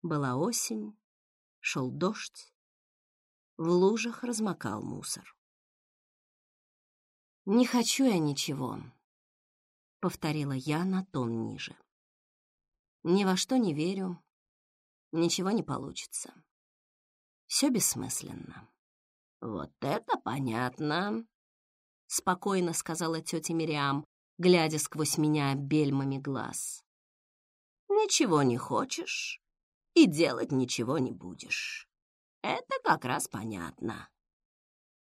[SPEAKER 1] Была осень, шел дождь, в лужах размокал мусор. «Не хочу я ничего», — повторила я на тон ниже. «Ни во что не верю, ничего не получится. Все бессмысленно».
[SPEAKER 2] «Вот это понятно», —
[SPEAKER 1] спокойно сказала тетя Мириам, глядя сквозь меня бельмами глаз.
[SPEAKER 2] «Ничего не хочешь и делать ничего не будешь. Это как раз понятно.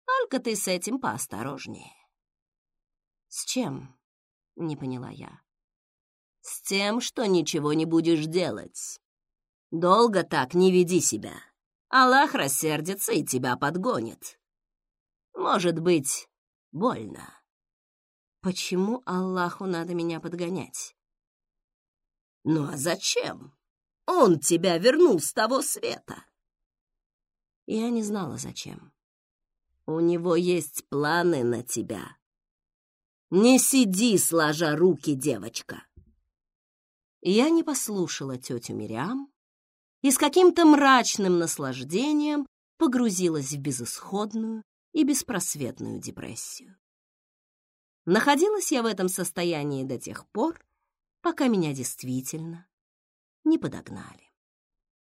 [SPEAKER 2] Только ты с этим поосторожнее».
[SPEAKER 1] «С чем?» — не поняла я.
[SPEAKER 2] «С тем, что ничего не будешь делать. Долго так не веди себя. Аллах рассердится и тебя подгонит. Может быть, больно».
[SPEAKER 1] Почему Аллаху надо меня подгонять?
[SPEAKER 2] Ну а зачем? Он тебя вернул с того света.
[SPEAKER 1] Я не знала, зачем.
[SPEAKER 2] У него есть планы на тебя. Не сиди, сложа руки, девочка.
[SPEAKER 1] Я не послушала тетю Мириам и с каким-то мрачным наслаждением погрузилась в безысходную и беспросветную депрессию. Находилась я в этом состоянии до тех пор, пока меня действительно не подогнали.